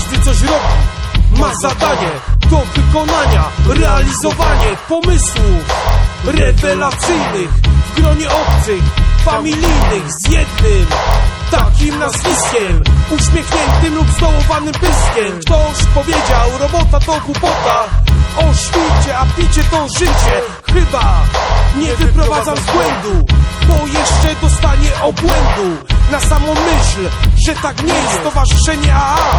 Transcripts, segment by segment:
Każdy coś robi, ma zadanie do wykonania, realizowanie pomysłów rewelacyjnych w gronie obcych, familijnych z jednym takim nazwiskiem Uśmiechniętym lub zdołowanym pyskiem. Ktoś powiedział, robota to głupota. O świcie, a picie to życie. Chyba nie wyprowadzam z błędu Bo jeszcze dostanie obłędu Na samą myśl, że tak nie jest. Towarzyszenie AA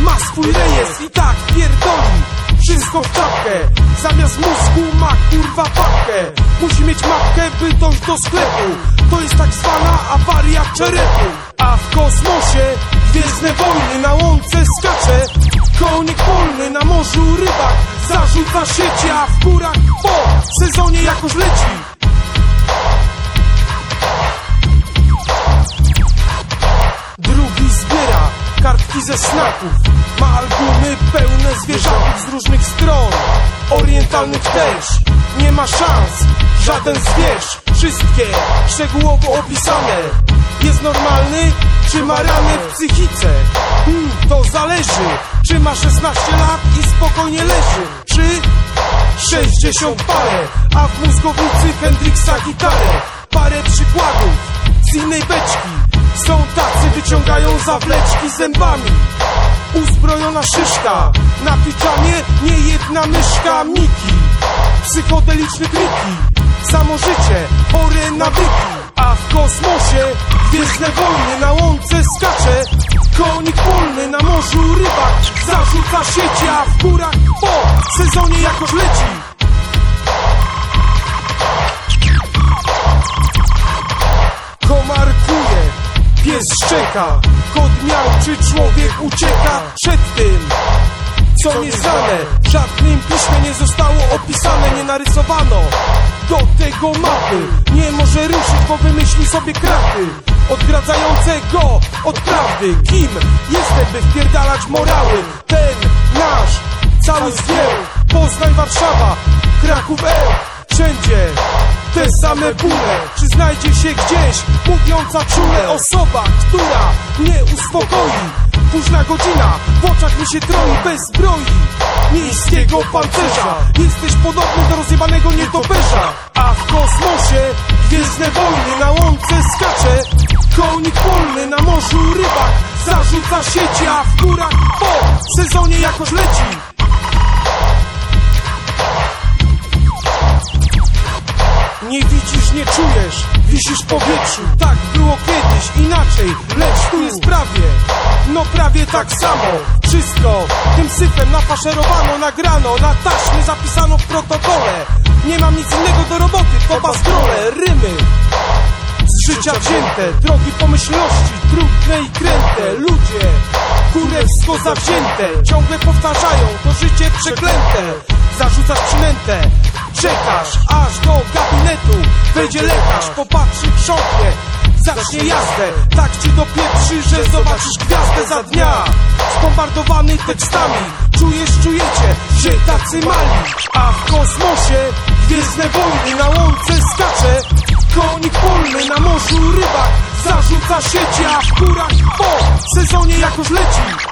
ma swój rejestr i tak pierdoli. Wszystko w czapkę. Zamiast mózgu ma kurwa papkę. Musi mieć mapkę, by dojść do sklepu. To jest tak zwana awaria czerepu A w kosmosie gwiezdne wojny Na łące skacze. Konik polny na morzu rybak Zarzuca sieci, a w górach po sezonie jakoś leci ze snaków Ma albumy pełne zwierzaków z różnych stron. Orientalnych też. Nie ma szans, żaden zwierz. Wszystkie szczegółowo opisane. Jest normalny, czy ma rany w psychice? Hmm, to zależy. Czy ma 16 lat i spokojnie leży? Czy 60 parę? A w mózgowicy Hendrixa gitarę. Parę przykładów z innej beczki wyciągają zawleczki zębami. Uzbrojona szyszka Na piczamie nie jedna myszka Miki. Psychodeliczne triki Samo życie, chore nawyki. A w kosmosie gwiezdne wojny Na łące skacze. Konik polny na morzu rybak Zarzuca sieci, a w górach po sezonie jakoś leci Kot miał, czy człowiek ucieka przed tym co nieznane. W żadnym piśmie nie zostało opisane, nie narysowano Do tego mapy. Nie może ruszyć, bo wymyśli sobie kraty Odgradzające go od prawdy Kim jestem, by wpierdalać morały. Ten nasz cały zwieł Poznań, Warszawa, Kraków, Eł te same bóle Czy znajdzie się gdzieś mówiąca czule Osoba, która mnie uspokoi. Późna godzina, w oczach mi się troi bez zbroi. Miejskiego pancerza Jesteś podobny do rozjebanego nietoperza. A w kosmosie gwiezdne wojny Na łące skacze. Konik polny na morzu rybak Zarzuca sieci, a w górach po sezonie jakoś leci Nie widzisz, nie czujesz, wisisz w powietrzu. Tak było kiedyś, inaczej, lecz tu jest prawie No prawie tak samo, wszystko Tym syfem nafaszerowano, nagrano Na taśmie zapisano w protokole. Nie mam nic innego do roboty, to bazdrole, rymy. Z życia wzięte Drogi pomyślności, trudne i kręte. Ludzie, kurewsko zawzięte Ciągle powtarzają, to życie przeklęte. Zarzucasz przynętę Czekasz, aż do gabinetu Wejdzie lekarz, popatrzy, krzątnie Zacznie jazdę, tak ci dopieprzy, że zobaczysz gwiazdę za dnia. Zbombardowany tekstami Czujesz, czujecie, że tacy mali. A w kosmosie gwiezdne wojny Na łące skacze. Konik polny na morzu rybak Zarzuca sieci, a w górach po sezonie jakoś leci